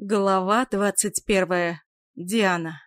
Глава двадцать первая. Диана.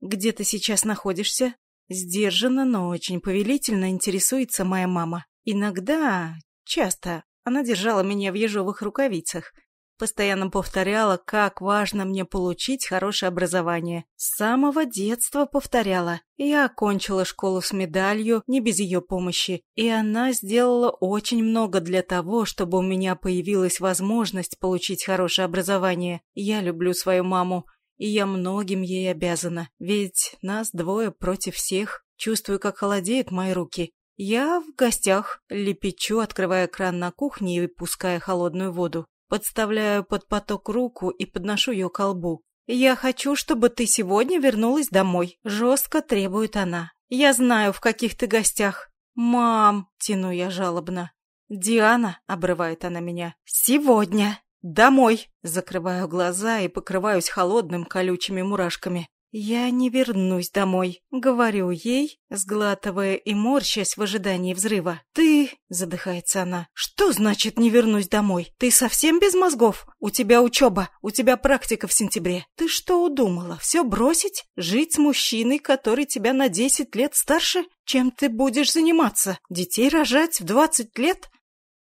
«Где ты сейчас находишься?» Сдержанно, но очень повелительно интересуется моя мама. Иногда, часто, она держала меня в ежовых рукавицах, Постоянно повторяла, как важно мне получить хорошее образование. С самого детства повторяла. Я окончила школу с медалью, не без ее помощи. И она сделала очень много для того, чтобы у меня появилась возможность получить хорошее образование. Я люблю свою маму. И я многим ей обязана. Ведь нас двое против всех. Чувствую, как холодеют мои руки. Я в гостях, лепечу, открывая кран на кухне и выпуская холодную воду. Подставляю под поток руку и подношу ее к лбу. «Я хочу, чтобы ты сегодня вернулась домой», — жестко требует она. «Я знаю, в каких ты гостях». «Мам», — тяну я жалобно. «Диана», — обрывает она меня, — «сегодня». «Домой!» Закрываю глаза и покрываюсь холодным колючими мурашками. «Я не вернусь домой», — говорю ей, сглатывая и морщась в ожидании взрыва. «Ты...» — задыхается она. «Что значит «не вернусь домой»? Ты совсем без мозгов? У тебя учеба, у тебя практика в сентябре. Ты что удумала? Все бросить? Жить с мужчиной, который тебя на десять лет старше? Чем ты будешь заниматься? Детей рожать в двадцать лет?»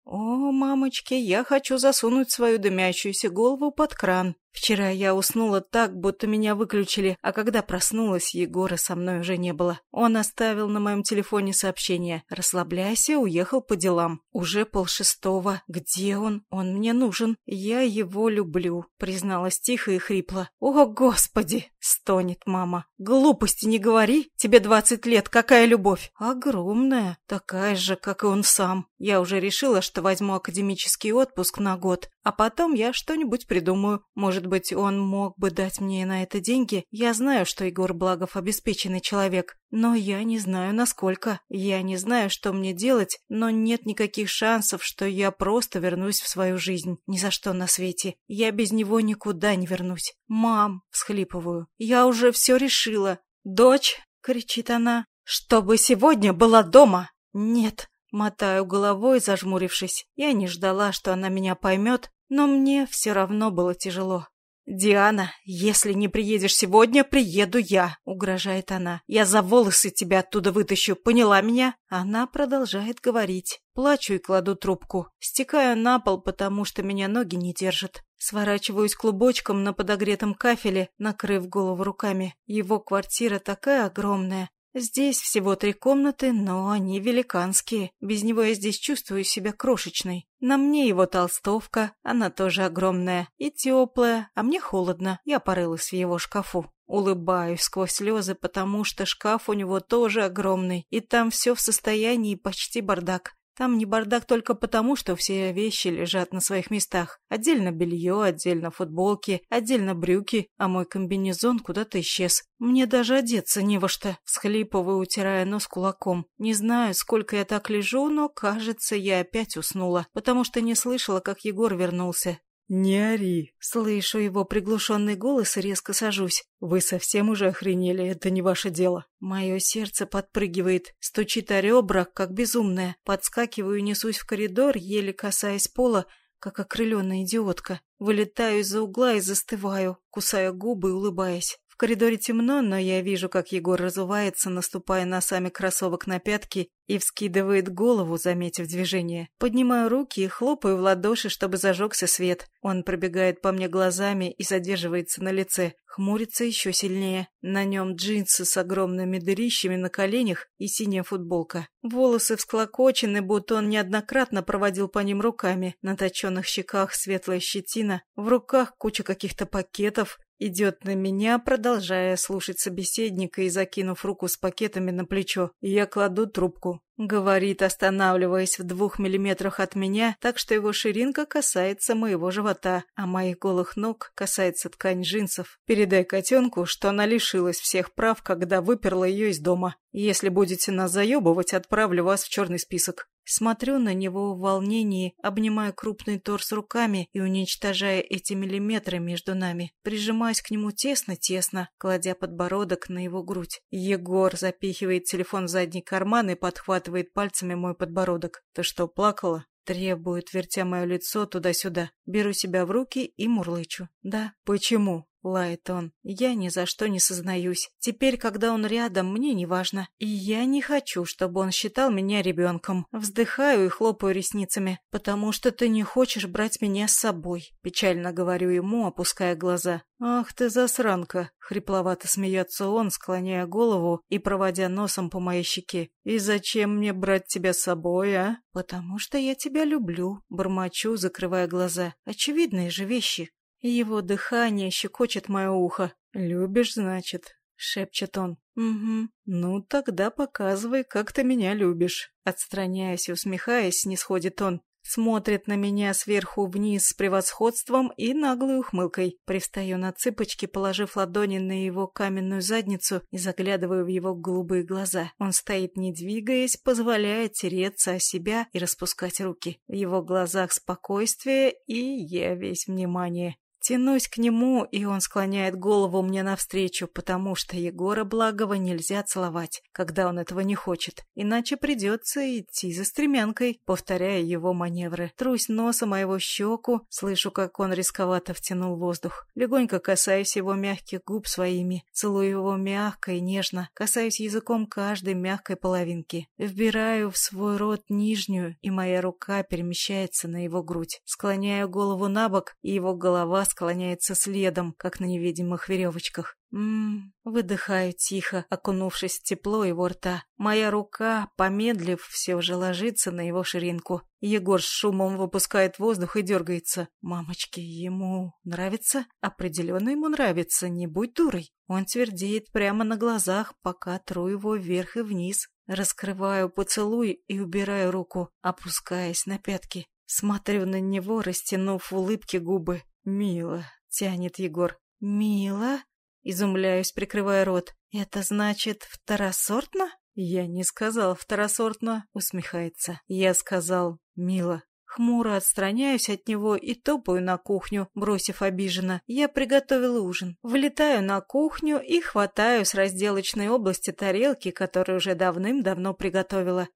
«О, мамочки, я хочу засунуть свою дымящуюся голову под кран. Вчера я уснула так, будто меня выключили, а когда проснулась, Егора со мной уже не было. Он оставил на моем телефоне сообщение «Расслабляйся, уехал по делам». Уже полшестого. Где он? Он мне нужен. Я его люблю», — призналась тихо и хрипло. «О, Господи!» — стонет мама. «Глупости не говори. Тебе двадцать лет. Какая любовь?» «Огромная. Такая же, как и он сам. Я уже решила, что возьму академический отпуск на год, а потом я что-нибудь придумаю. Может может быть, он мог бы дать мне на это деньги? Я знаю, что Егор Благов обеспеченный человек, но я не знаю, насколько. Я не знаю, что мне делать, но нет никаких шансов, что я просто вернусь в свою жизнь. Ни за что на свете. Я без него никуда не вернусь. «Мам!» — всхлипываю. «Я уже все решила». «Дочь!» — кричит она. «Чтобы сегодня была дома!» «Нет!» Мотаю головой, зажмурившись. Я не ждала, что она меня поймет, но мне все равно было тяжело. «Диана, если не приедешь сегодня, приеду я», — угрожает она. «Я за волосы тебя оттуда вытащу, поняла меня?» Она продолжает говорить. Плачу и кладу трубку. Стекаю на пол, потому что меня ноги не держат. Сворачиваюсь клубочком на подогретом кафеле, накрыв голову руками. Его квартира такая огромная, Здесь всего три комнаты, но они великанские. Без него я здесь чувствую себя крошечной. На мне его толстовка, она тоже огромная и теплая, а мне холодно. Я порылась в его шкафу. Улыбаюсь сквозь слезы, потому что шкаф у него тоже огромный, и там все в состоянии почти бардак. Там не бардак только потому, что все вещи лежат на своих местах. Отдельно белье, отдельно футболки, отдельно брюки, а мой комбинезон куда-то исчез. Мне даже одеться не во что. Схлипываю, утирая нос кулаком. Не знаю, сколько я так лежу, но, кажется, я опять уснула, потому что не слышала, как Егор вернулся. «Не ори!» Слышу его приглушенный голос и резко сажусь. «Вы совсем уже охренели, это не ваше дело!» Мое сердце подпрыгивает, стучит о ребра, как безумное. Подскакиваю и несусь в коридор, еле касаясь пола, как окрыленная идиотка. Вылетаю из-за угла и застываю, кусая губы и улыбаясь. В коридоре темно, но я вижу, как Егор разувается, наступая носами кроссовок на пятки и вскидывает голову, заметив движение. Поднимаю руки и хлопаю в ладоши, чтобы зажегся свет. Он пробегает по мне глазами и задерживается на лице. Хмурится еще сильнее. На нем джинсы с огромными дырищами на коленях и синяя футболка. Волосы всклокочены, будто он неоднократно проводил по ним руками. На точенных щеках светлая щетина, в руках куча каких-то пакетов, Идет на меня, продолжая слушать собеседника и закинув руку с пакетами на плечо. Я кладу трубку. Говорит, останавливаясь в двух миллиметрах от меня, так что его ширинка касается моего живота, а моих голых ног касается ткань джинсов. Передай котенку, что она лишилась всех прав, когда выперла ее из дома. Если будете нас заебывать, отправлю вас в черный список. Смотрю на него в волнении, обнимая крупный торс руками и уничтожая эти миллиметры между нами. Прижимаюсь к нему тесно-тесно, кладя подбородок на его грудь. Егор запихивает телефон в задний карман и подхватывает пальцами мой подбородок. «Ты что, плакала?» Требует, вертя мое лицо туда-сюда. Беру себя в руки и мурлычу. Да, почему? Лает он. Я ни за что не сознаюсь. Теперь, когда он рядом, мне не важно. И я не хочу, чтобы он считал меня ребенком. Вздыхаю и хлопаю ресницами. Потому что ты не хочешь брать меня с собой. Печально говорю ему, опуская глаза. «Ах ты засранка!» — хрипловато смеется он, склоняя голову и проводя носом по моей щеке. «И зачем мне брать тебя с собой, а?» «Потому что я тебя люблю», — бормочу, закрывая глаза. «Очевидные же вещи. Его дыхание щекочет мое ухо. «Любишь, значит?» — шепчет он. «Угу. Ну, тогда показывай, как ты меня любишь». Отстраняясь и усмехаясь, не сходит он. Смотрит на меня сверху вниз с превосходством и наглой ухмылкой. Привстаю на цыпочки, положив ладони на его каменную задницу и заглядываю в его голубые глаза. Он стоит не двигаясь, позволяя тереться о себя и распускать руки. В его глазах спокойствие, и я весь внимание. Тянусь к нему, и он склоняет голову мне навстречу, потому что Егора Благова нельзя целовать, когда он этого не хочет. Иначе придется идти за стремянкой, повторяя его маневры. Трусь носом моего щеку, слышу, как он рисковато втянул воздух. Легонько касаюсь его мягких губ своими, целую его мягко и нежно, касаюсь языком каждой мягкой половинки. Вбираю в свой рот нижнюю, и моя рука перемещается на его грудь. Склоняю голову на бок, и его голова склоняется следом, как на невидимых веревочках. Ммм, выдыхаю тихо, окунувшись в тепло его рта. Моя рука, помедлив, все же ложится на его ширинку. Егор с шумом выпускает воздух и дергается. Мамочки, ему нравится? Определенно ему нравится, не будь дурой. Он твердеет прямо на глазах, пока тру его вверх и вниз. Раскрываю поцелуй и убираю руку, опускаясь на пятки. Смотрю на него, растянув улыбки губы. «Мило», — тянет Егор. «Мило?» — изумляюсь, прикрывая рот. «Это значит второсортно?» «Я не сказал второсортно», — усмехается. «Я сказал мило». Хмуро отстраняюсь от него и топаю на кухню, бросив обиженно. Я приготовил ужин. Влетаю на кухню и хватаю с разделочной области тарелки, которые уже давным-давно приготовила.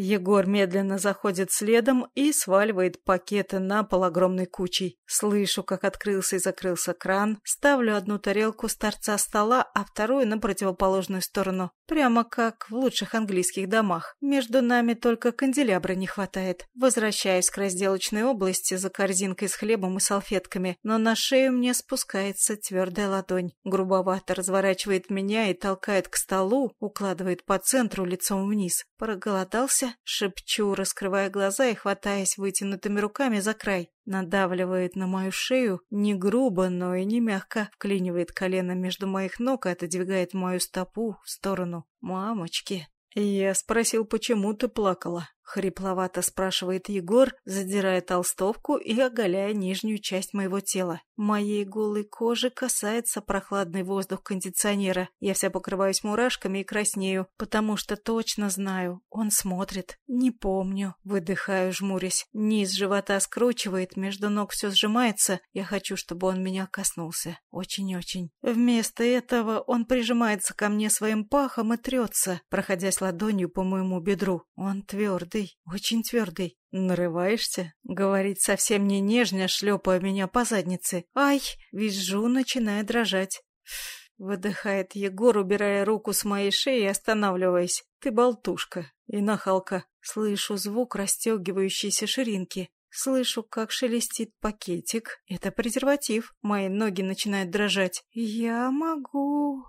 Егор медленно заходит следом и сваливает пакеты на пол огромной кучей. Слышу, как открылся и закрылся кран, ставлю одну тарелку с торца стола, а вторую на противоположную сторону. Прямо как в лучших английских домах. Между нами только канделябра не хватает. Возвращаюсь к разделочной области за корзинкой с хлебом и салфетками, но на шею мне спускается твердая ладонь. Грубовато разворачивает меня и толкает к столу, укладывает по центру лицом вниз. Проголодался? Шепчу, раскрывая глаза и хватаясь вытянутыми руками за край. Надавливает на мою шею не грубо, но и не мягко. Вклинивает колено между моих ног и отодвигает мою стопу в сторону. «Мамочки!» Я спросил, почему ты плакала. Хрипловато спрашивает Егор, задирая толстовку и оголяя нижнюю часть моего тела. Моей голой кожи касается прохладный воздух кондиционера. Я вся покрываюсь мурашками и краснею, потому что точно знаю, он смотрит. Не помню. Выдыхаю, жмурясь. Низ живота скручивает, между ног все сжимается. Я хочу, чтобы он меня коснулся. Очень-очень. Вместо этого он прижимается ко мне своим пахом и трется, проходясь ладонью по моему бедру. Он твердый, очень твердый. «Нарываешься?» — говорит совсем не нежно, шлепая меня по заднице. «Ай!» — визжу, начиная дрожать. Выдыхает Егор, убирая руку с моей шеи и останавливаясь. «Ты болтушка и нахалка». Слышу звук расстегивающейся ширинки. Слышу, как шелестит пакетик. Это презерватив. Мои ноги начинают дрожать. «Я могу...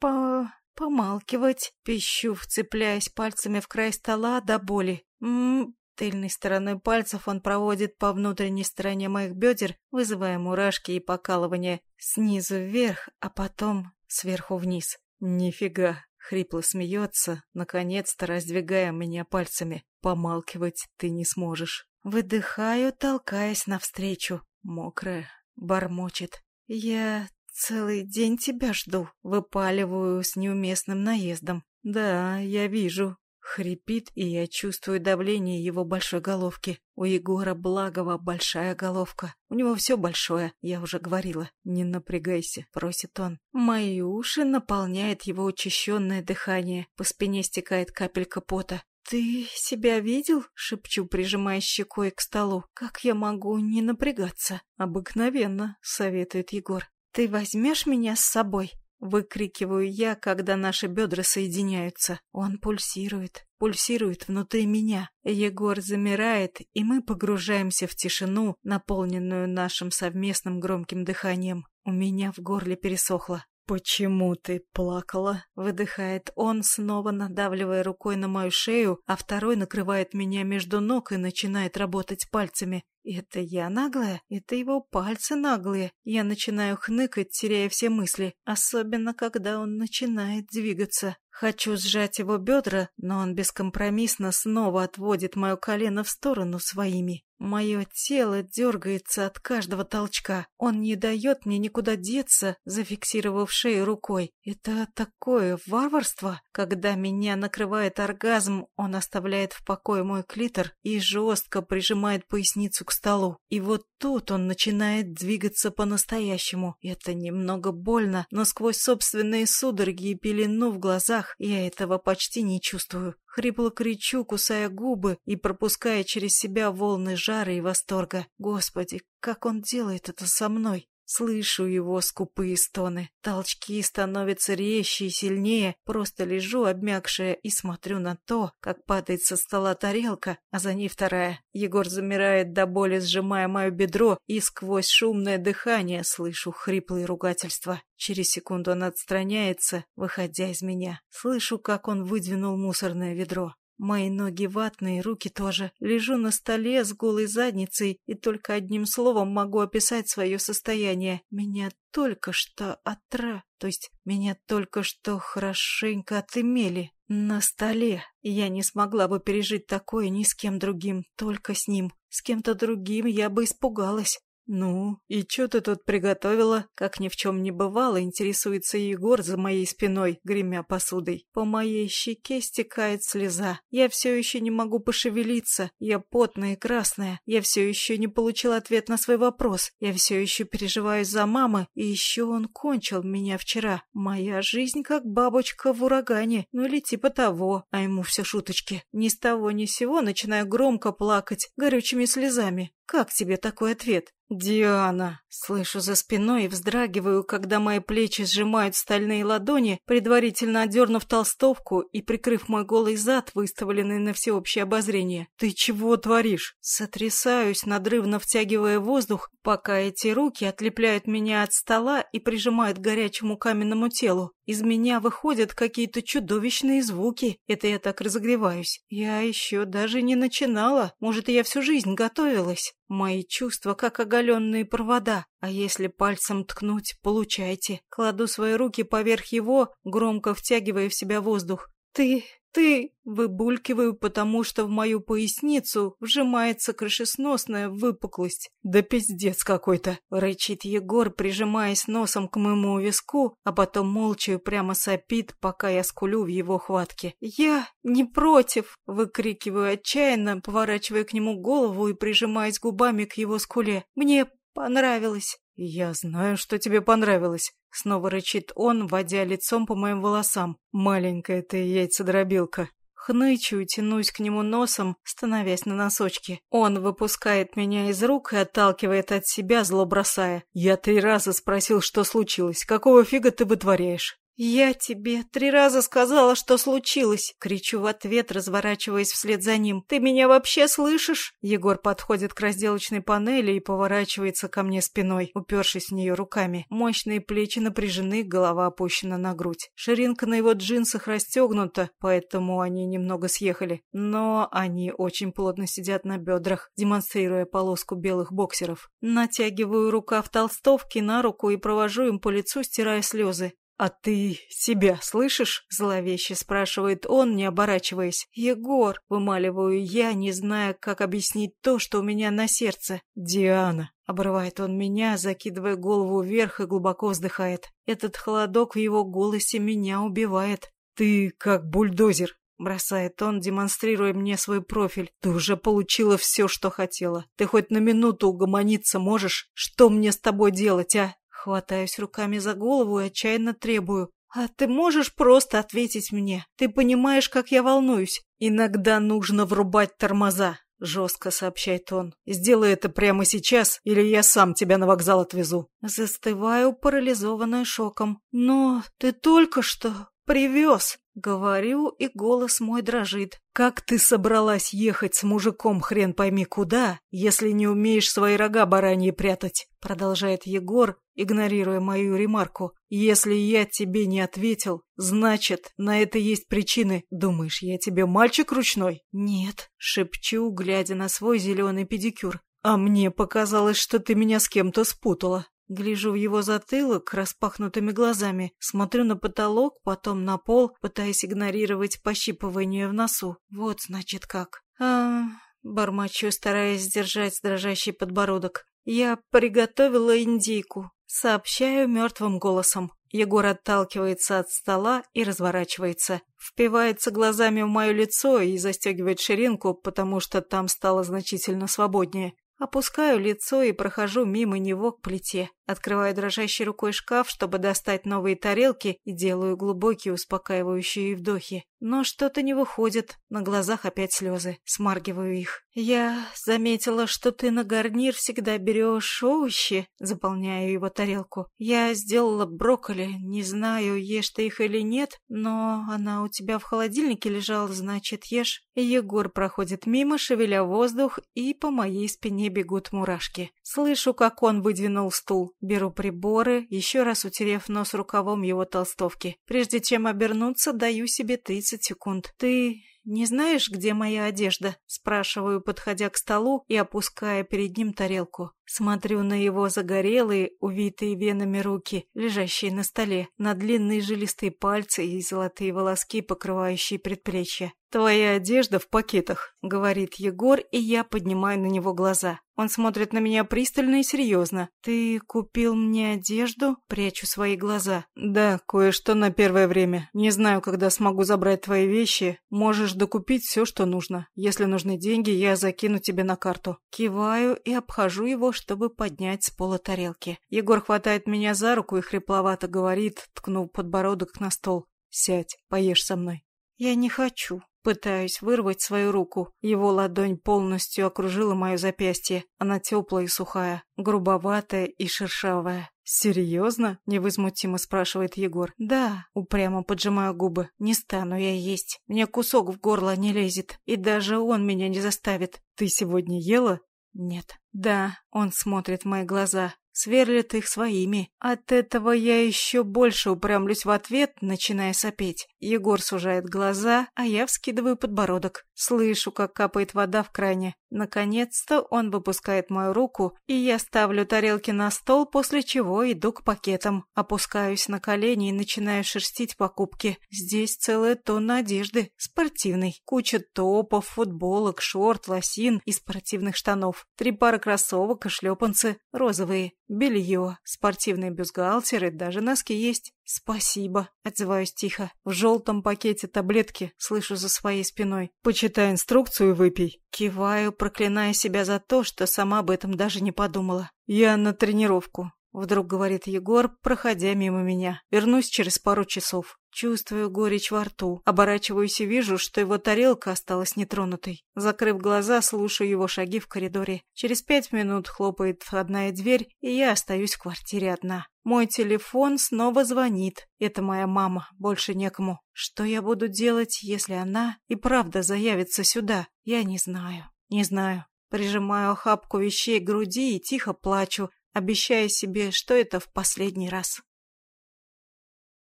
по... помалкивать». Пищу, вцепляясь пальцами в край стола до боли. «М Тыльной стороной пальцев он проводит по внутренней стороне моих бедер, вызывая мурашки и покалывания снизу вверх, а потом сверху вниз. «Нифига!» — хрипло смеется, наконец-то раздвигая меня пальцами. «Помалкивать ты не сможешь». Выдыхаю, толкаясь навстречу. Мокрая, бормочет. «Я целый день тебя жду», — выпаливаю с неуместным наездом. «Да, я вижу», Хрипит, и я чувствую давление его большой головки. У Егора Благова большая головка. У него все большое, я уже говорила. «Не напрягайся», — просит он. Мои уши наполняет его учащенное дыхание. По спине стекает капелька пота. «Ты себя видел?» — шепчу, прижимая щекой к столу. «Как я могу не напрягаться?» «Обыкновенно», — советует Егор. «Ты возьмешь меня с собой?» Выкрикиваю я, когда наши бедра соединяются. Он пульсирует, пульсирует внутри меня. Егор замирает, и мы погружаемся в тишину, наполненную нашим совместным громким дыханием. У меня в горле пересохло. «Почему ты плакала?» — выдыхает он, снова надавливая рукой на мою шею, а второй накрывает меня между ног и начинает работать пальцами. Это я наглая? Это его пальцы наглые. Я начинаю хныкать, теряя все мысли, особенно когда он начинает двигаться. Хочу сжать его бедра, но он бескомпромиссно снова отводит мое колено в сторону своими. Мое тело дергается от каждого толчка. Он не дает мне никуда деться, зафиксировав шею рукой. Это такое варварство. Когда меня накрывает оргазм, он оставляет в покое мой клитор и жестко прижимает поясницу к столу. И вот тут он начинает двигаться по-настоящему. Это немного больно, но сквозь собственные судороги и пелену в глазах я этого почти не чувствую. Хрипло кричу, кусая губы и пропуская через себя волны жара и восторга. Господи, как он делает это со мной? Слышу его скупые стоны. Толчки становятся резче и сильнее. Просто лежу, обмякшая, и смотрю на то, как падает со стола тарелка, а за ней вторая. Егор замирает до боли, сжимая мое бедро, и сквозь шумное дыхание слышу хриплые ругательства. Через секунду он отстраняется, выходя из меня. Слышу, как он выдвинул мусорное ведро. Мои ноги ватные, руки тоже. Лежу на столе с голой задницей и только одним словом могу описать свое состояние. Меня только что отра... То есть меня только что хорошенько отымели. На столе. Я не смогла бы пережить такое ни с кем другим, только с ним. С кем-то другим я бы испугалась. «Ну, и что ты тут приготовила?» Как ни в чем не бывало, интересуется Егор за моей спиной, гремя посудой. По моей щеке стекает слеза. Я все еще не могу пошевелиться. Я потная и красная. Я все еще не получил ответ на свой вопрос. Я все еще переживаю за мамы. И еще он кончил меня вчера. Моя жизнь как бабочка в урагане. Ну или типа того. А ему все шуточки. Ни с того ни с сего начинаю громко плакать горючими слезами. Как тебе такой ответ? «Диана!» Слышу за спиной и вздрагиваю, когда мои плечи сжимают стальные ладони, предварительно одернув толстовку и прикрыв мой голый зад, выставленный на всеобщее обозрение. «Ты чего творишь?» Сотрясаюсь, надрывно втягивая воздух, пока эти руки отлепляют меня от стола и прижимают к горячему каменному телу. Из меня выходят какие-то чудовищные звуки. Это я так разогреваюсь. Я еще даже не начинала. Может, я всю жизнь готовилась. Мои чувства как оголенные провода, а если пальцем ткнуть, получайте. Кладу свои руки поверх его, громко втягивая в себя воздух. «Ты... ты...» Выбулькиваю, потому что в мою поясницу вжимается крышесносная выпуклость. «Да пиздец какой-то!» — рычит Егор, прижимаясь носом к моему виску, а потом молча и прямо сопит, пока я скулю в его хватке. «Я не против!» — выкрикиваю отчаянно, поворачивая к нему голову и прижимаясь губами к его скуле. «Мне понравилось!» «Я знаю, что тебе понравилось», — снова рычит он, водя лицом по моим волосам. «Маленькая ты яйцедробилка». Хнычу и тянусь к нему носом, становясь на носочки. Он выпускает меня из рук и отталкивает от себя, зло бросая. «Я три раза спросил, что случилось. Какого фига ты вытворяешь?» «Я тебе три раза сказала, что случилось!» Кричу в ответ, разворачиваясь вслед за ним. «Ты меня вообще слышишь?» Егор подходит к разделочной панели и поворачивается ко мне спиной, упершись в нее руками. Мощные плечи напряжены, голова опущена на грудь. Ширинка на его джинсах расстегнута, поэтому они немного съехали. Но они очень плотно сидят на бедрах, демонстрируя полоску белых боксеров. Натягиваю рукав толстовки на руку и провожу им по лицу, стирая слезы. «А ты себя слышишь?» — зловеще спрашивает он, не оборачиваясь. «Егор!» — вымаливаю я, не зная, как объяснить то, что у меня на сердце. «Диана!» — обрывает он меня, закидывая голову вверх и глубоко вздыхает. Этот холодок в его голосе меня убивает. «Ты как бульдозер!» — бросает он, демонстрируя мне свой профиль. «Ты уже получила все, что хотела. Ты хоть на минуту угомониться можешь? Что мне с тобой делать, а?» Хватаюсь руками за голову и отчаянно требую. «А ты можешь просто ответить мне? Ты понимаешь, как я волнуюсь? Иногда нужно врубать тормоза», — жестко сообщает он. «Сделай это прямо сейчас, или я сам тебя на вокзал отвезу». Застываю, парализованная шоком. «Но ты только что привез!» Говорю, и голос мой дрожит. «Как ты собралась ехать с мужиком хрен пойми куда, если не умеешь свои рога бараньи прятать?» Продолжает Егор, игнорируя мою ремарку. «Если я тебе не ответил, значит, на это есть причины. Думаешь, я тебе мальчик ручной?» «Нет», — шепчу, глядя на свой зеленый педикюр. «А мне показалось, что ты меня с кем-то спутала». Гляжу в его затылок распахнутыми глазами, смотрю на потолок, потом на пол, пытаясь игнорировать пощипывание в носу. Вот, значит, как. А, бормочу, стараясь сдержать дрожащий подбородок. Я приготовила индейку. Сообщаю мертвым голосом. Егор отталкивается от стола и разворачивается. Впивается глазами в мое лицо и застегивает ширинку, потому что там стало значительно свободнее. Опускаю лицо и прохожу мимо него к плите. Открываю дрожащей рукой шкаф, чтобы достать новые тарелки, и делаю глубокие успокаивающие вдохи. Но что-то не выходит, на глазах опять слезы. Смаргиваю их. «Я заметила, что ты на гарнир всегда берешь овощи», заполняю его тарелку. «Я сделала брокколи, не знаю, ешь ты их или нет, но она у тебя в холодильнике лежала, значит, ешь». Егор проходит мимо, шевеля воздух, и по моей спине бегут мурашки. Слышу, как он выдвинул стул. Беру приборы, еще раз утерев нос рукавом его толстовки. Прежде чем обернуться, даю себе 30 секунд. «Ты не знаешь, где моя одежда?» Спрашиваю, подходя к столу и опуская перед ним тарелку. Смотрю на его загорелые, увитые венами руки, лежащие на столе, на длинные жилистые пальцы и золотые волоски, покрывающие предплечья. «Твоя одежда в пакетах», — говорит Егор, и я поднимаю на него глаза. Он смотрит на меня пристально и серьезно. «Ты купил мне одежду?» Прячу свои глаза. «Да, кое-что на первое время. Не знаю, когда смогу забрать твои вещи. Можешь докупить все, что нужно. Если нужны деньги, я закину тебе на карту». Киваю и обхожу его, чтобы поднять с пола тарелки. Егор хватает меня за руку и хрипловато говорит, ткнув подбородок на стол. «Сядь, поешь со мной». «Я не хочу». Пытаюсь вырвать свою руку. Его ладонь полностью окружила мое запястье. Она теплая и сухая, грубоватая и шершавая. «Серьезно?» — невозмутимо спрашивает Егор. «Да», — упрямо поджимаю губы. «Не стану я есть. Мне кусок в горло не лезет. И даже он меня не заставит». «Ты сегодня ела?» «Нет». «Да», — он смотрит в мои глаза сверлит их своими. От этого я еще больше упрямлюсь в ответ, начиная сопеть. Егор сужает глаза, а я вскидываю подбородок. Слышу, как капает вода в кране. Наконец-то он выпускает мою руку, и я ставлю тарелки на стол, после чего иду к пакетам. Опускаюсь на колени и начинаю шерстить покупки. Здесь целая тонна одежды, спортивной. Куча топов, футболок, шорт, лосин и спортивных штанов. Три пары кроссовок и шлепанцы, розовые. Белье, спортивные бюстгальтеры, даже носки есть. «Спасибо», — отзываюсь тихо. В желтом пакете таблетки, слышу за своей спиной. «Почитай инструкцию и выпей». Киваю, проклиная себя за то, что сама об этом даже не подумала. «Я на тренировку», — вдруг говорит Егор, проходя мимо меня. «Вернусь через пару часов». Чувствую горечь во рту. Оборачиваюсь и вижу, что его тарелка осталась нетронутой. Закрыв глаза, слушаю его шаги в коридоре. Через пять минут хлопает входная дверь, и я остаюсь в квартире одна. Мой телефон снова звонит. Это моя мама, больше некому. Что я буду делать, если она и правда заявится сюда? Я не знаю. Не знаю. Прижимаю охапку вещей к груди и тихо плачу, обещая себе, что это в последний раз.